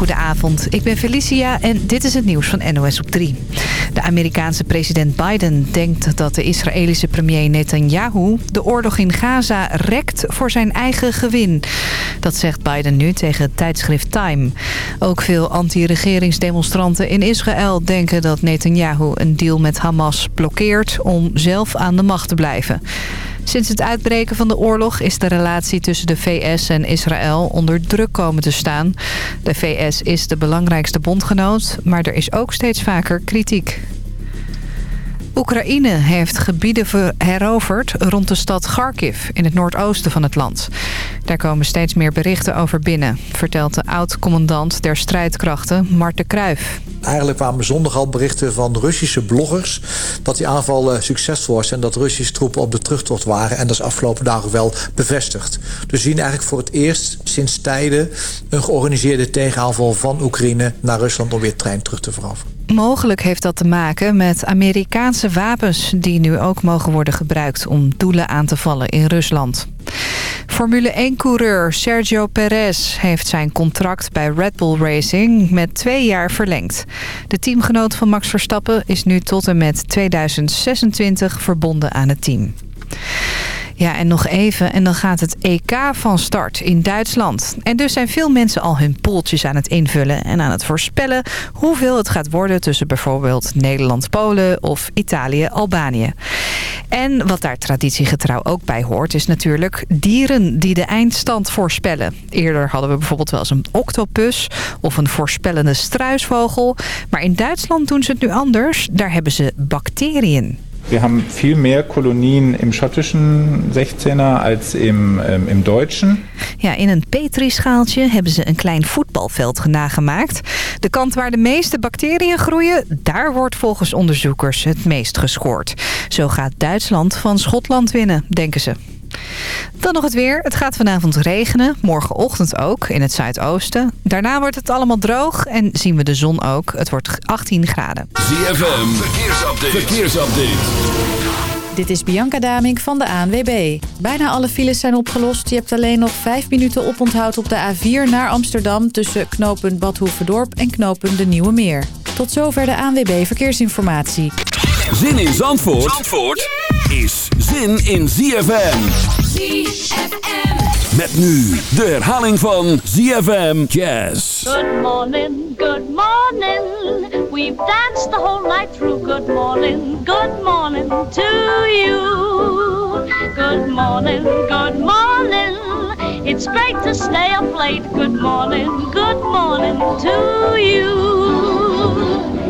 goedenavond. Ik ben Felicia en dit is het nieuws van NOS op 3. De Amerikaanse president Biden denkt dat de Israëlische premier Netanyahu... de oorlog in Gaza rekt voor zijn eigen gewin. Dat zegt Biden nu tegen het tijdschrift Time. Ook veel anti-regeringsdemonstranten in Israël denken dat Netanyahu... een deal met Hamas blokkeert om zelf aan de macht te blijven. Sinds het uitbreken van de oorlog is de relatie tussen de VS en Israël onder druk komen te staan. De VS is de belangrijkste bondgenoot, maar er is ook steeds vaker kritiek. Oekraïne heeft gebieden heroverd rond de stad Kharkiv in het noordoosten van het land. Daar komen steeds meer berichten over binnen, vertelt de oud-commandant der strijdkrachten Marten Kruijf. Eigenlijk kwamen zondag al berichten van Russische bloggers... dat die aanval succesvol was en dat Russische troepen op de terugtocht waren. En dat is afgelopen dagen wel bevestigd. Dus we zien eigenlijk voor het eerst sinds tijden... een georganiseerde tegenaanval van Oekraïne naar Rusland om weer trein terug te veroveren. Mogelijk heeft dat te maken met Amerikaanse wapens... die nu ook mogen worden gebruikt om doelen aan te vallen in Rusland. Formule 1-coureur Sergio Perez heeft zijn contract bij Red Bull Racing met twee jaar verlengd. De teamgenoot van Max Verstappen is nu tot en met 2026 verbonden aan het team. Ja, en nog even en dan gaat het EK van start in Duitsland. En dus zijn veel mensen al hun poeltjes aan het invullen... en aan het voorspellen hoeveel het gaat worden... tussen bijvoorbeeld Nederland-Polen of Italië-Albanië. En wat daar traditiegetrouw ook bij hoort... is natuurlijk dieren die de eindstand voorspellen. Eerder hadden we bijvoorbeeld wel eens een octopus... of een voorspellende struisvogel. Maar in Duitsland doen ze het nu anders. Daar hebben ze bacteriën. Wir haben viel mehr Kolonien im schottischen 16er als im, ähm, im deutschen. Ja, in een petrischaaltje hebben ze een klein voetbalveld nagemaakt. De kant waar de meeste bacteriën groeien, daar wordt volgens onderzoekers het meest gescoord. Zo gaat Duitsland van Schotland winnen, denken ze. Dan nog het weer. Het gaat vanavond regenen. Morgenochtend ook in het zuidoosten. Daarna wordt het allemaal droog en zien we de zon ook. Het wordt 18 graden. ZFM, verkeersupdate. verkeersupdate. Dit is Bianca Damink van de ANWB. Bijna alle files zijn opgelost. Je hebt alleen nog 5 minuten oponthoud op de A4 naar Amsterdam... tussen knooppunt Badhoevedorp en knooppunt De Nieuwe Meer. Tot zover de ANWB Verkeersinformatie. Zin in Zandvoort, Zandvoort? Is zin in ZFM. ZFM. Met nu de herhaling van ZFM Jazz. Good morning, good morning. We've danced the whole night through. Good morning, good morning to you. Good morning, good morning. It's great to stay up late. Good morning, good morning to you.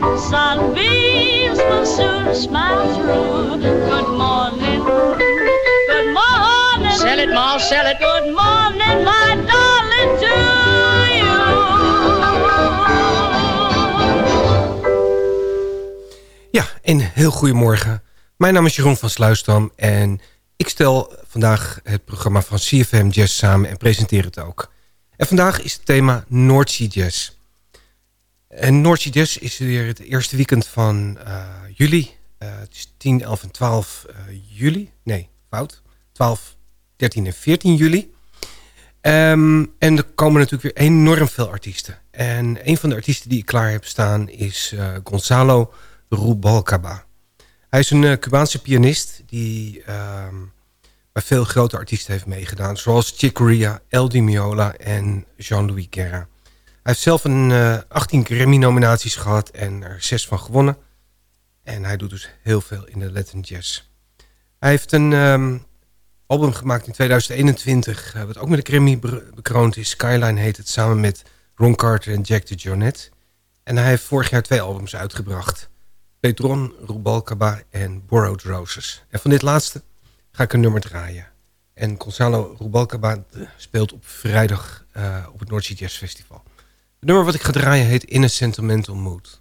Sunbeams will soon smile through. Good morning. Good morning. Sell it, Ma, sell it. Good morning, my darling, to you. Ja, een heel goedemorgen. Mijn naam is Jeroen van Sluisdam en ik stel vandaag het programma van CFM Jazz samen en presenteer het ook. En vandaag is het thema Noordzee Jazz. En Noordzee Jazz is weer het eerste weekend van uh, juli. Uh, het is 10, 11 en 12 uh, juli. Nee, fout. 12 13 en 14 juli. Ehm, en er komen natuurlijk weer enorm veel artiesten. En een van de artiesten die ik klaar heb staan is Gonzalo Rubalcaba. Hij is een Cubaanse pianist die uh, bij veel grote artiesten heeft meegedaan. Zoals Chick Corea, El Di Miola en Jean-Louis Guerra. Hij heeft zelf een 18 Grammy-nominaties gehad en er 6 van gewonnen. En hij doet dus heel veel in de Latin jazz. Hij heeft een um, album gemaakt in 2021... Uh, wat ook met de Grammy bekroond is. Skyline heet het, samen met Ron Carter en Jack de Jonette. En hij heeft vorig jaar twee albums uitgebracht. Petron, Rubalcaba en Borrowed Roses. En van dit laatste ga ik een nummer draaien. En Gonzalo Rubalcaba speelt op vrijdag op het Sea Jazz Festival. Nummer wat ik ga draaien heet In a Sentimental Mood.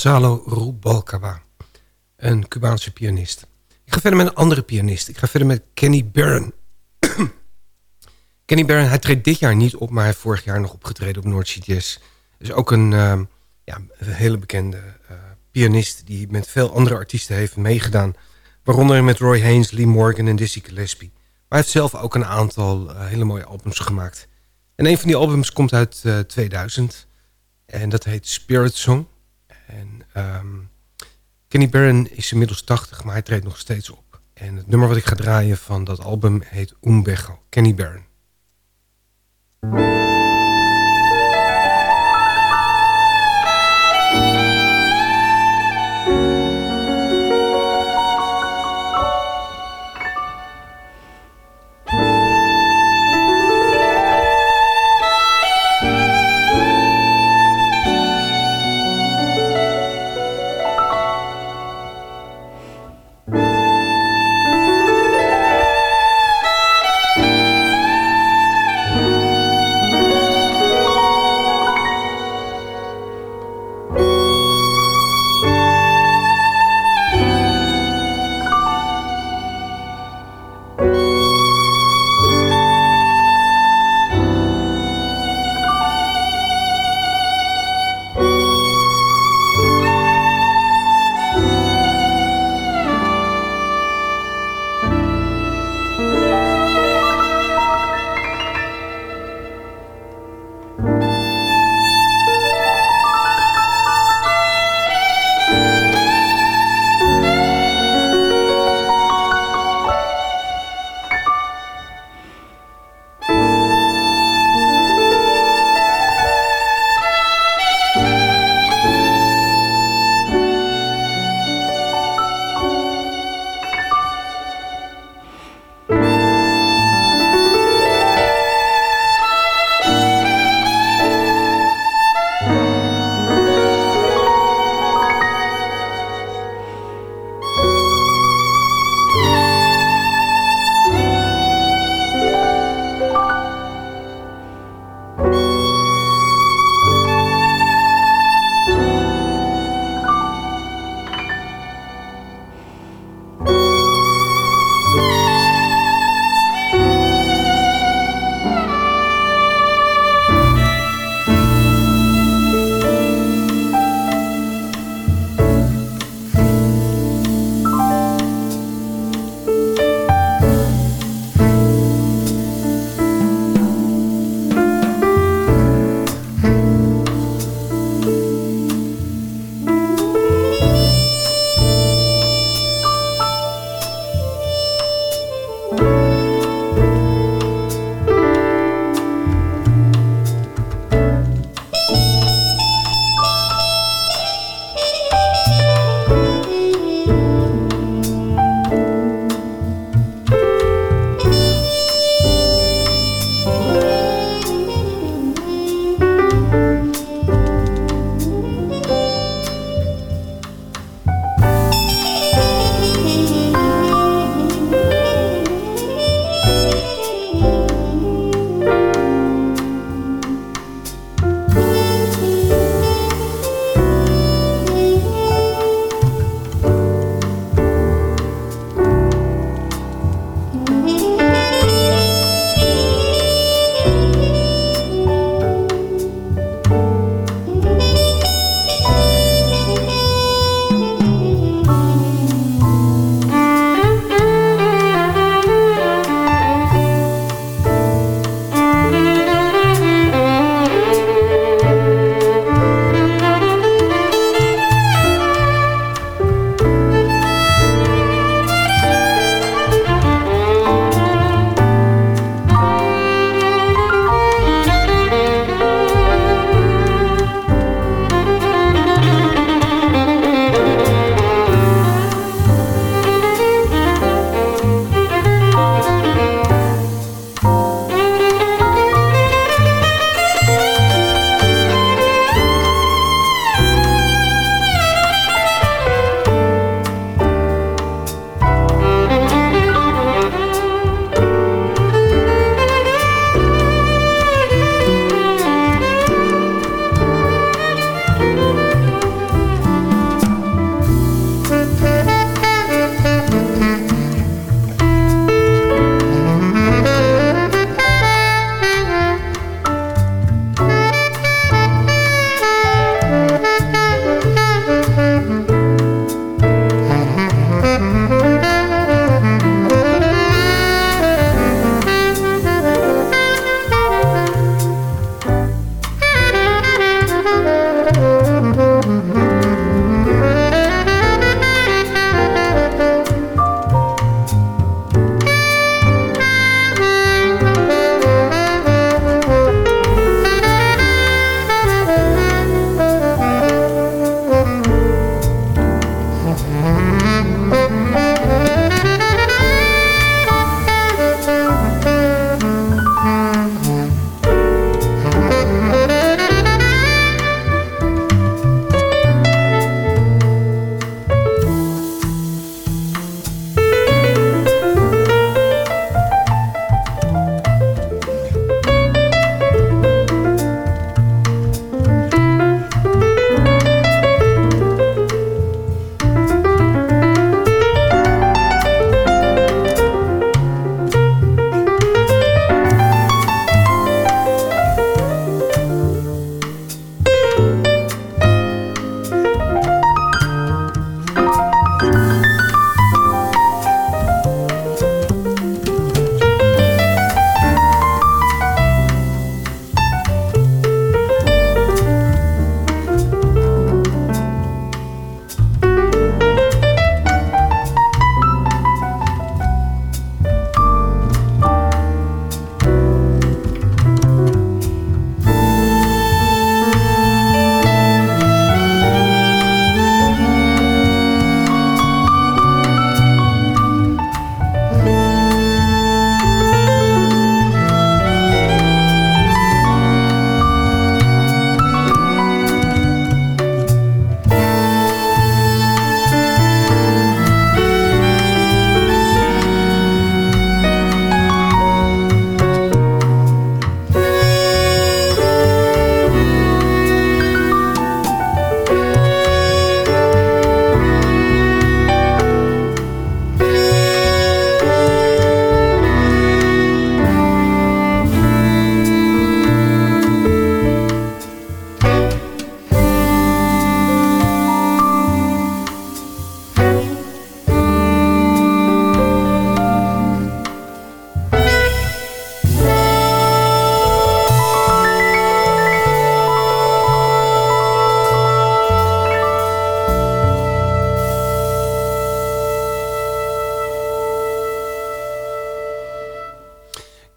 Gonzalo Rubalcaba. Een Cubaanse pianist. Ik ga verder met een andere pianist. Ik ga verder met Kenny Barron. Kenny Barron, hij treedt dit jaar niet op... maar hij heeft vorig jaar nog opgetreden op Noordse Jazz. Is ook een, uh, ja, hele bekende uh, pianist... die met veel andere artiesten heeft meegedaan. Waaronder met Roy Haynes, Lee Morgan en Dizzy Gillespie. Maar hij heeft zelf ook een aantal uh, hele mooie albums gemaakt. En een van die albums komt uit 2000... En dat heet Spirit Song. En um, Kenny Barron is inmiddels 80, maar hij treedt nog steeds op. En het nummer wat ik ga draaien van dat album heet Umbejo. Kenny Barron.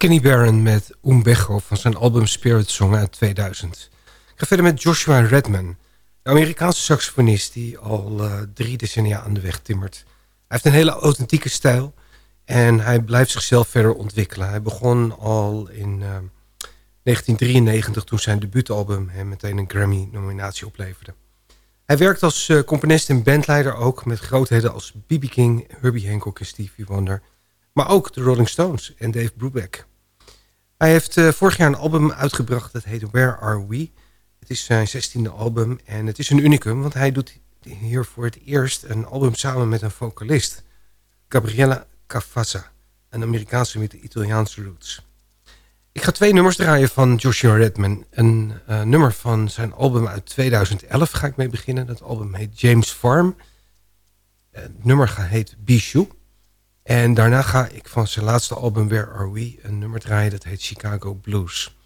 Kenny Barron met Umbejo van zijn album Spirit Song uit 2000. Ik ga verder met Joshua Redman, de Amerikaanse saxofonist die al uh, drie decennia aan de weg timmert. Hij heeft een hele authentieke stijl en hij blijft zichzelf verder ontwikkelen. Hij begon al in uh, 1993 toen zijn debuutalbum hem meteen een Grammy-nominatie opleverde. Hij werkt als uh, componist en bandleider ook met grootheden als B.B. King, Herbie Hancock en Stevie Wonder... maar ook de Rolling Stones en Dave Brubeck. Hij heeft uh, vorig jaar een album uitgebracht dat heet Where Are We? Het is zijn zestiende album en het is een unicum... want hij doet hier voor het eerst een album samen met een vocalist... Gabriella Cafazza, een Amerikaanse met Italiaanse roots... Ik ga twee nummers draaien van Joshua Redman. Een uh, nummer van zijn album uit 2011 ga ik mee beginnen. Dat album heet James Farm. Het nummer heet Bijou. En daarna ga ik van zijn laatste album Where Are We... een nummer draaien dat heet Chicago Blues.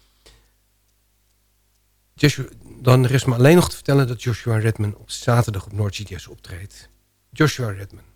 Dan rest me alleen nog te vertellen dat Joshua Redman... op zaterdag op Noordse Jazz optreedt. Joshua Redman.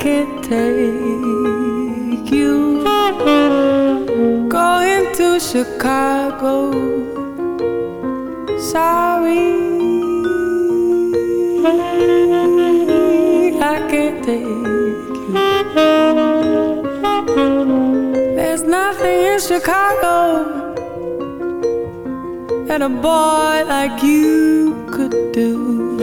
Can't take you going to Chicago. Sorry, I can't take you. There's nothing in Chicago that a boy like you could do.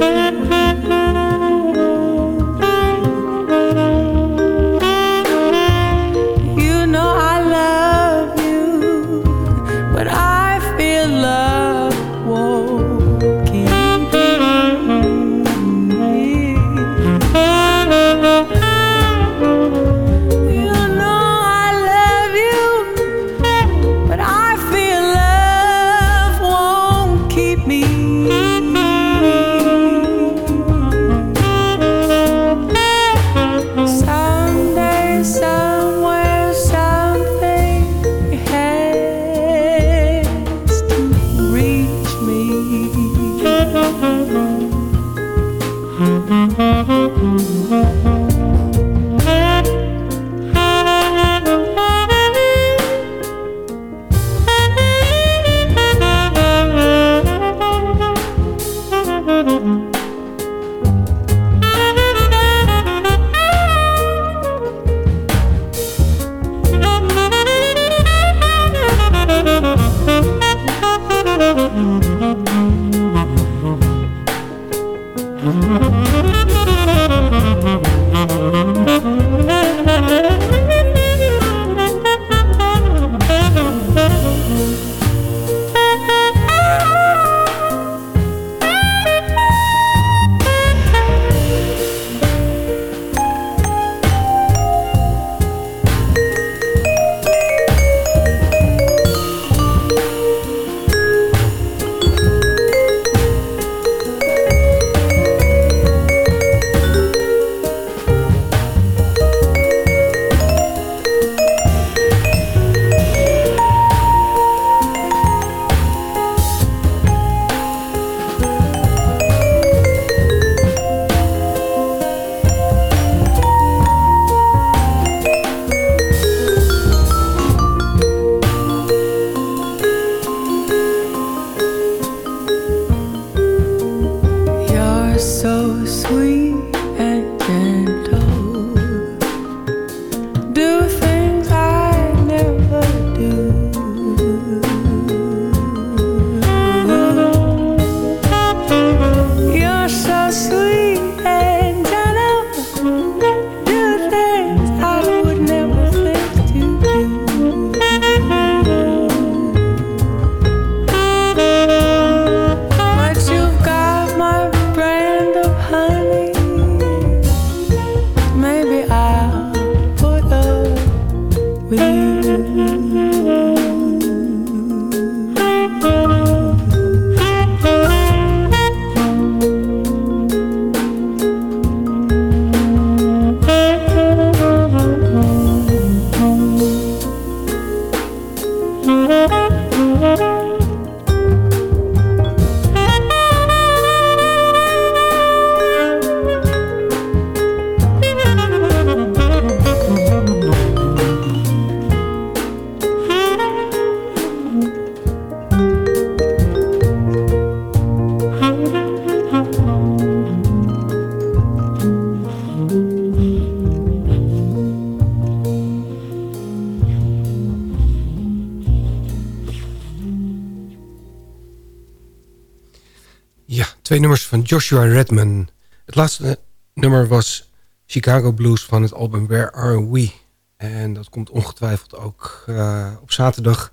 Twee nummers van Joshua Redman. Het laatste nummer was Chicago Blues van het album Where Are We? En dat komt ongetwijfeld ook eh, op zaterdag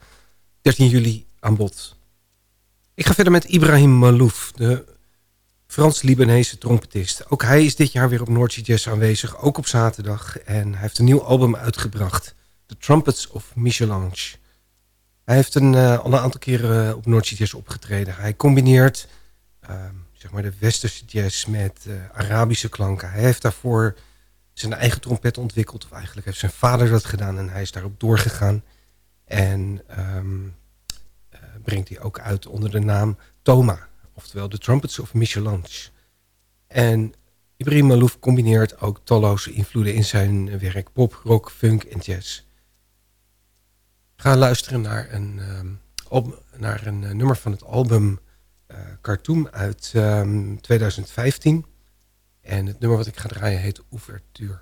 13 juli aan bod. Ik ga verder met Ibrahim Malouf, de Frans-Libanese trompetist. Ook hij is dit jaar weer op Noordse Jazz aanwezig, ook op zaterdag. En hij heeft een nieuw album uitgebracht, The Trumpets of Michelange. Hij heeft een, eh, al een aantal keren eh, op Noordse Jazz opgetreden. Hij combineert ehm, zeg maar, de westerse jazz met eh, Arabische klanken. Hij heeft daarvoor zijn eigen trompet ontwikkeld. Of eigenlijk heeft zijn vader dat gedaan en hij is daarop doorgegaan. En ehm, eh, brengt die ook uit onder de naam Toma. Oftewel de Trumpets of Michelange. En Ibrahim Malouf combineert ook talloze invloeden in zijn werk. Pop, rock, funk en jazz. Ga luisteren naar een, ehm, op, naar een eh, nummer van het album... Eh, cartoon uit ehm, 2015. En het nummer wat ik ga draaien heet Ouverture.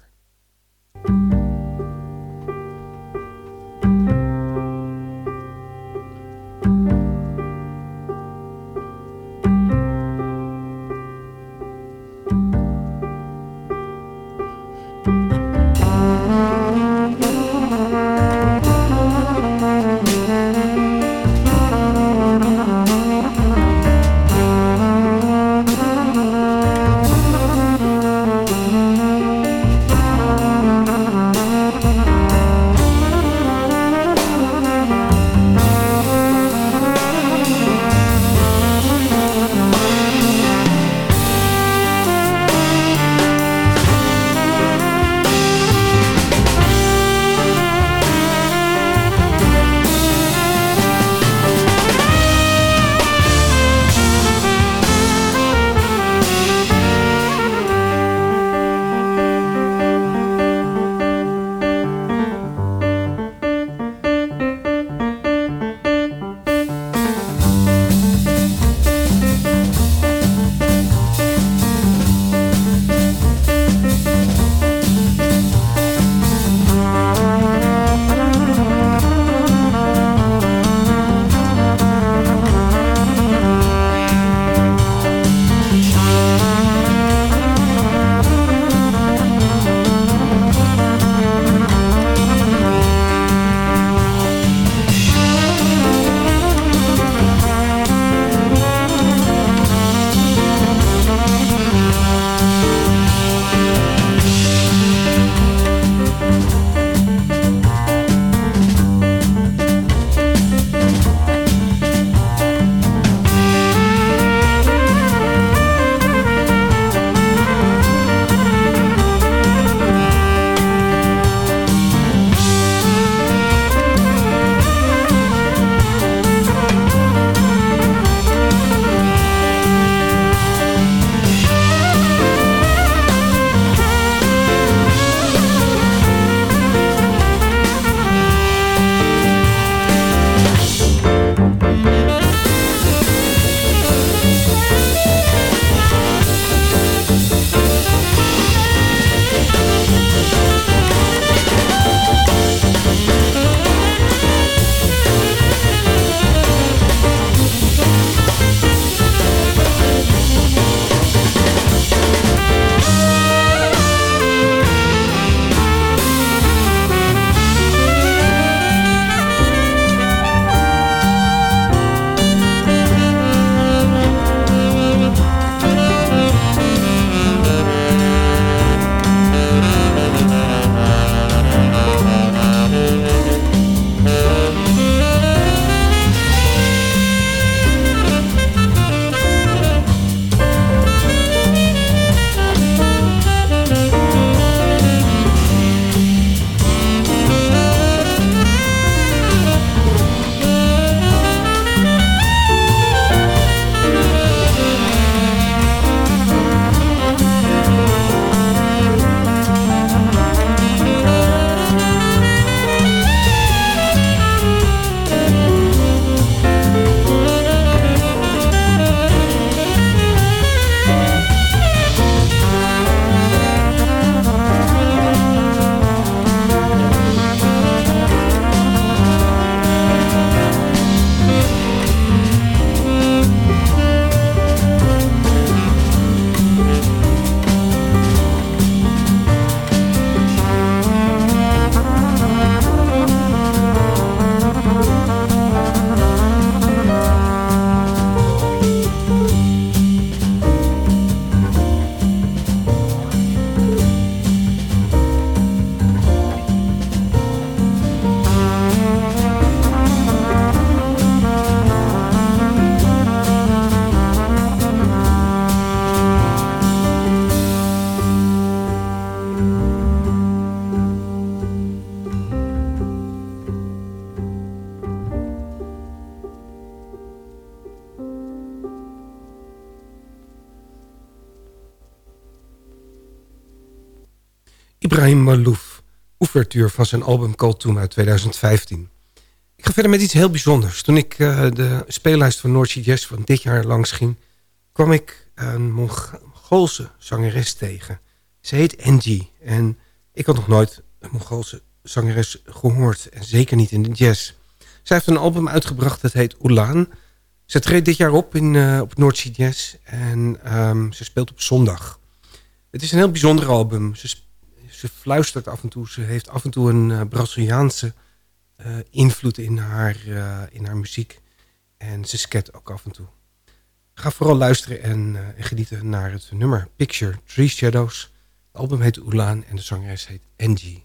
Ouvertuur van zijn album Kultum uit 2015. Ik ga verder met iets heel bijzonders. Toen ik uh, de speellijst van North Jazz van dit jaar langs ging... kwam ik een Mongoolse zangeres tegen. Ze heet Angie en ik had nog nooit een Mongoolse zangeres gehoord. En zeker niet in de jazz. Zij heeft een album uitgebracht dat heet Ulan. Ze treedt dit jaar op in, uh, op North Jazz en um, ze speelt op zondag. Het is een heel bijzonder album. Ze, ze fluistert af en toe. Ze heeft af en toe een uh, Braziliaanse uh, invloed in haar, uh, in haar muziek. En ze sket ook af en toe. Ga vooral luisteren en, en genieten naar het nummer Picture Three Shadows. Het album heet Ulan en de zangeres heet Angie.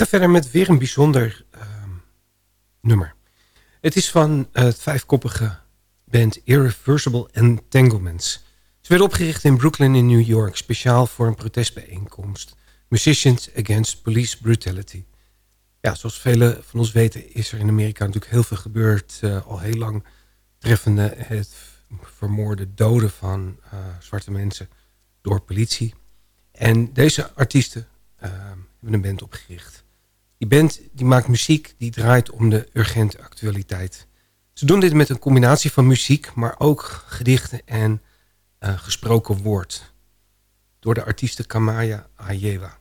Ga verder met weer een bijzonder ehm, nummer. Het is van eh, het vijfkoppige band Irreversible Entanglements. Ze werden opgericht in Brooklyn in New York... speciaal voor een protestbijeenkomst. Musicians Against Police Brutality. Ja, zoals velen van ons weten is er in Amerika natuurlijk heel veel gebeurd... eh, al heel lang treffende het vermoorden, doden van eh, zwarte mensen door politie... En deze artiesten uh, hebben een band opgericht. Die band die maakt muziek die draait om de urgente actualiteit. Ze doen dit met een combinatie van muziek, maar ook gedichten en uh, gesproken woord. Door de artiesten Kamaya Ayewa.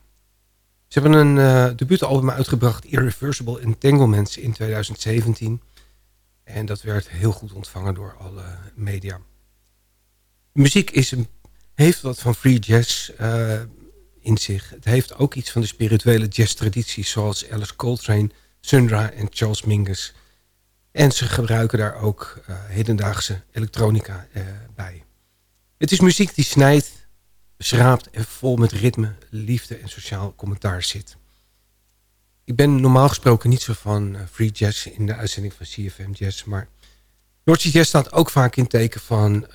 Ze hebben een uh, debuutalbum uitgebracht, Irreversible Entanglements, in 2017. En dat werd heel goed ontvangen door alle media. De muziek is heeft wat van free jazz uh, in zich. Het heeft ook iets van de spirituele jazz-tradities... zoals Alice Coltrane, Sundra en Charles Mingus. En ze gebruiken daar ook uh, hedendaagse elektronica uh, bij. Het is muziek die snijdt, schraapt en vol met ritme, liefde en sociaal commentaar zit. Ik ben normaal gesproken niet zo van free jazz in de uitzending van CFM Jazz... maar Noordse Jazz staat ook vaak in teken van,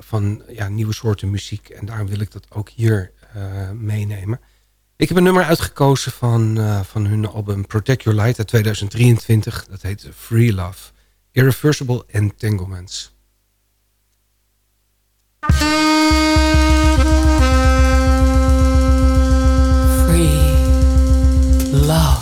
van ja, nieuwe soorten muziek. En daarom wil ik dat ook hier meenemen. Ik heb een nummer uitgekozen van, uh, van hun album Protect Your Light uit 2023. Dat heet Free Love. Irreversible Entanglements. Free love.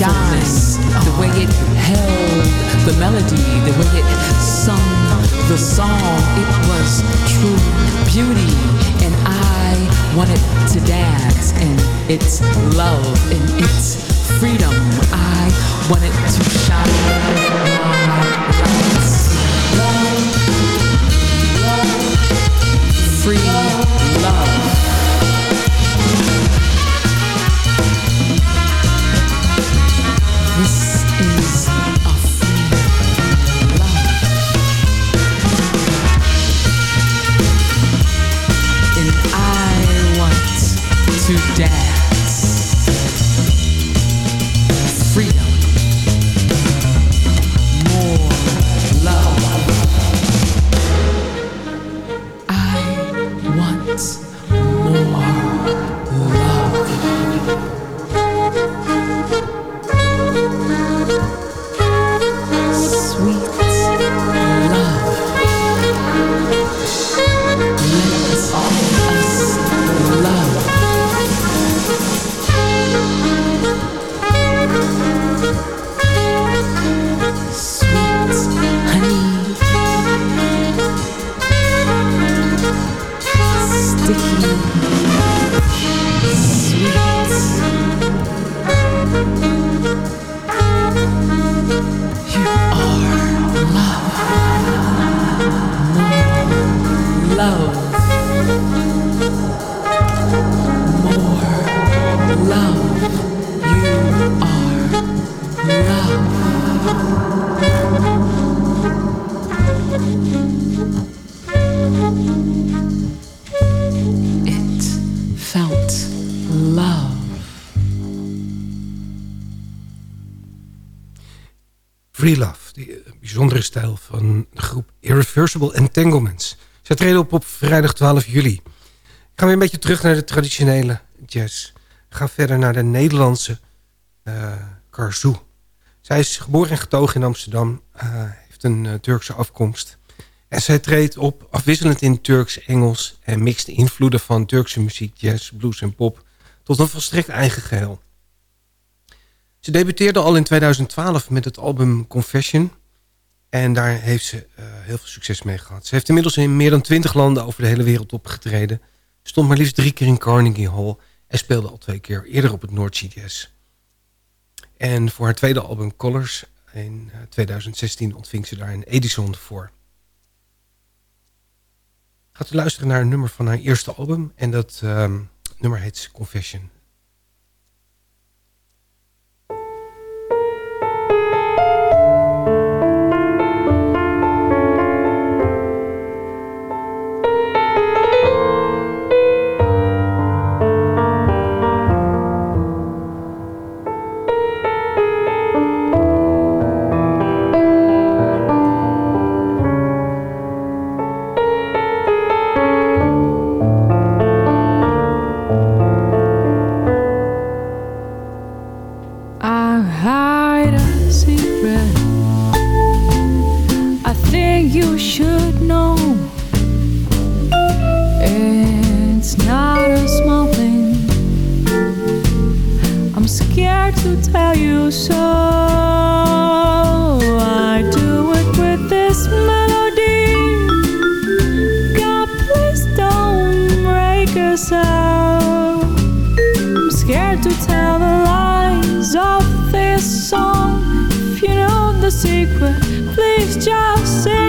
Light shine. The way it held the melody, the way it sung the song, it was true beauty, and I wanted to dance, and it's love, and it's freedom. I wanted to shine. Free love. Free Love, die eh, bijzondere stijl van de groep Irreversible Entanglements. Zij treden op op vrijdag 12 juli. Gaan we een beetje terug naar de traditionele jazz. Ga verder naar de Nederlandse eh Karzoo. Zij is geboren en getogen in Amsterdam. eh, heeft een Turkse afkomst. En zij treedt op afwisselend in Turks, Engels... en mixt de invloeden van Turkse muziek, jazz, blues en pop... tot een volstrekt eigen geheel. Ze debuteerde al in 2012 met het album Confession. En daar heeft ze eh, heel veel succes mee gehad. Ze heeft inmiddels in meer dan 20 landen over de hele wereld opgetreden. Stond maar liefst drie keer in Carnegie Hall. En speelde al twee keer eerder op het Sea Jazz. En voor haar tweede album Colors in eh, 2016 ontving ze daar een Edison voor. Gaat u luisteren naar een nummer van haar eerste album. En dat ehm, nummer heet Confession. Secret, please just sing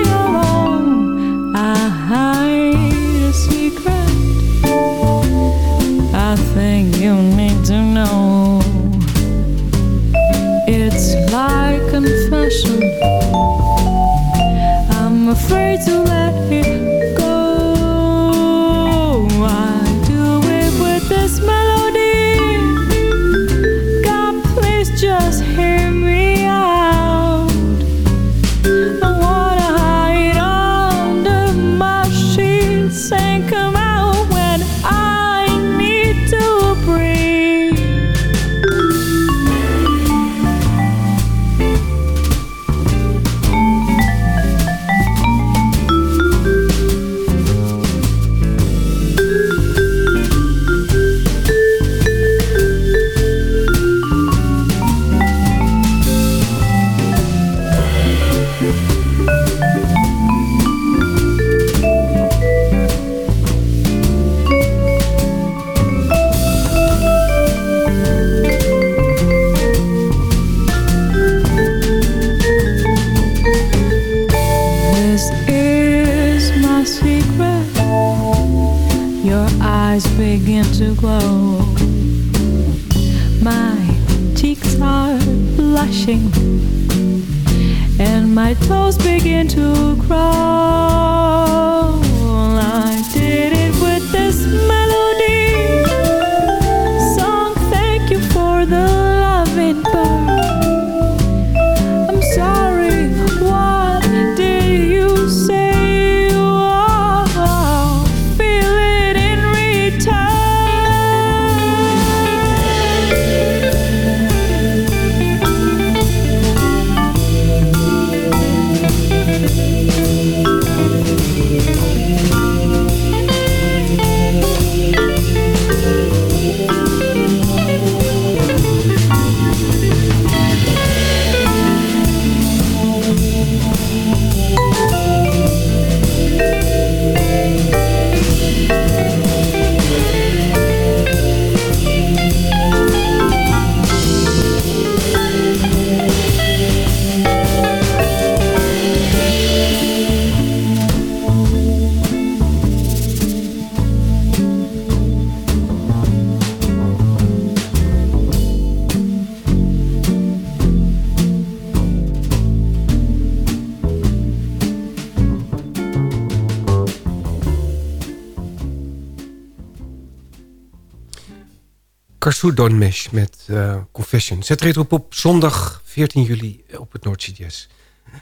Karsu Donmesh met eh, Confession. Zet treedt op zondag 14 juli op het Noordzee Jazz.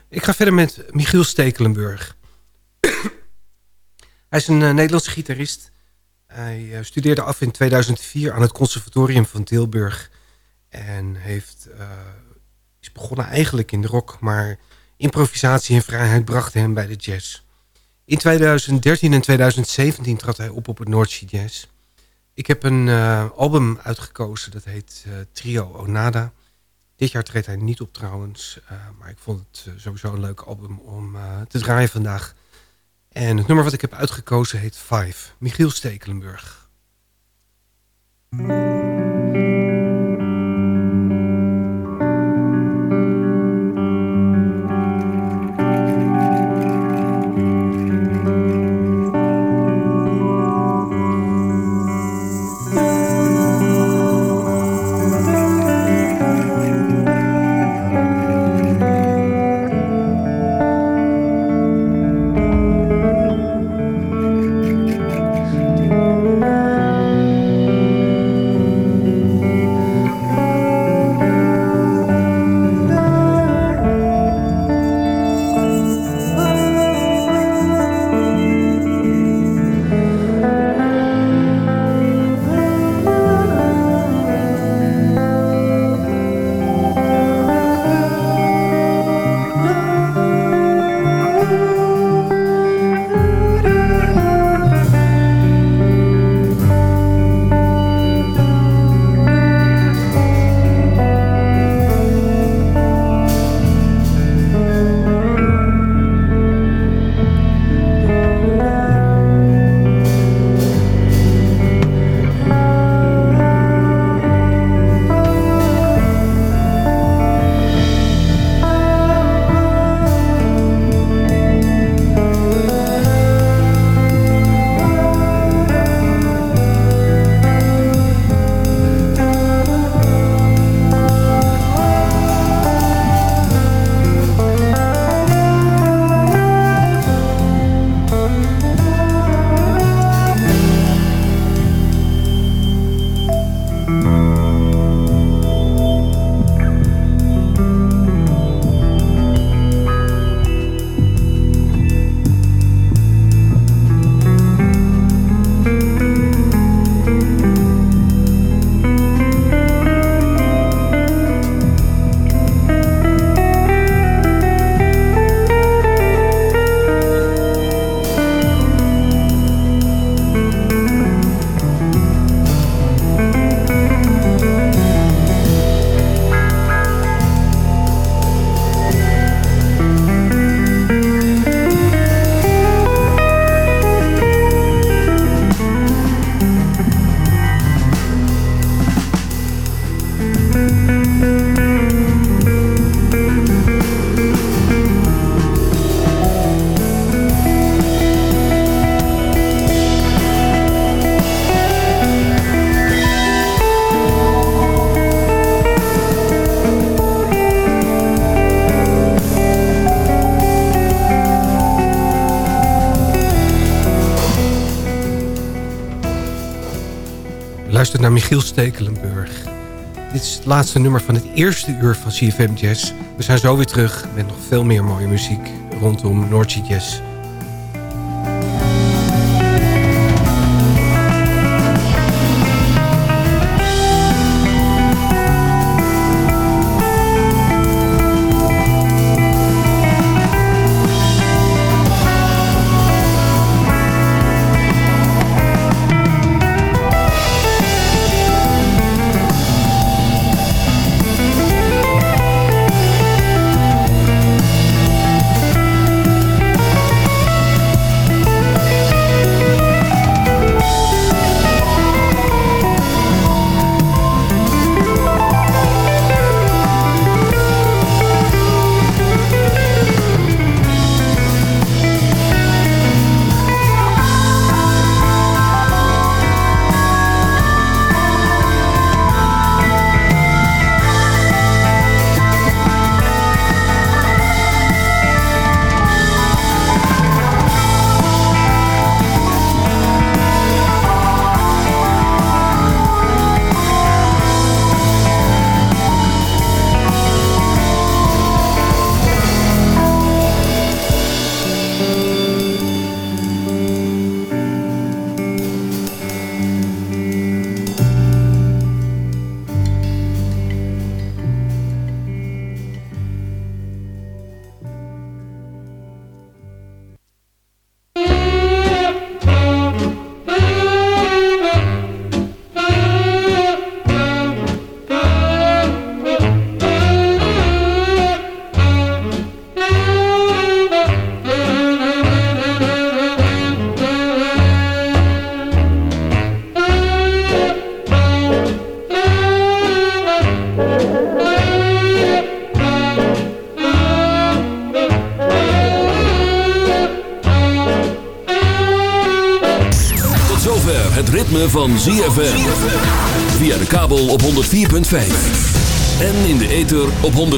Ik ga verder met Michiel Stekelenburg. Hij is een eh, Nederlandse gitarist. Hij eh, studeerde af in 2004 aan het Conservatorium van Tilburg. En heeft, eh, is begonnen eigenlijk in de rock, maar improvisatie en vrijheid brachten hem bij de jazz. In 2013 en 2017 trad hij op op het Noordzee Jazz. Ik heb een eh, album uitgekozen, dat heet eh, Trio Onada. Dit jaar treedt hij niet op trouwens, eh, maar ik vond het sowieso een leuk album om te draaien vandaag. En het nummer wat ik heb uitgekozen heet Five, Michiel Stekelenburg. Michiel Stekelenburg. Dit is het laatste nummer van het eerste uur van CFM Jazz. We zijn zo weer terug met nog veel meer mooie muziek rondom Noordse Jazz.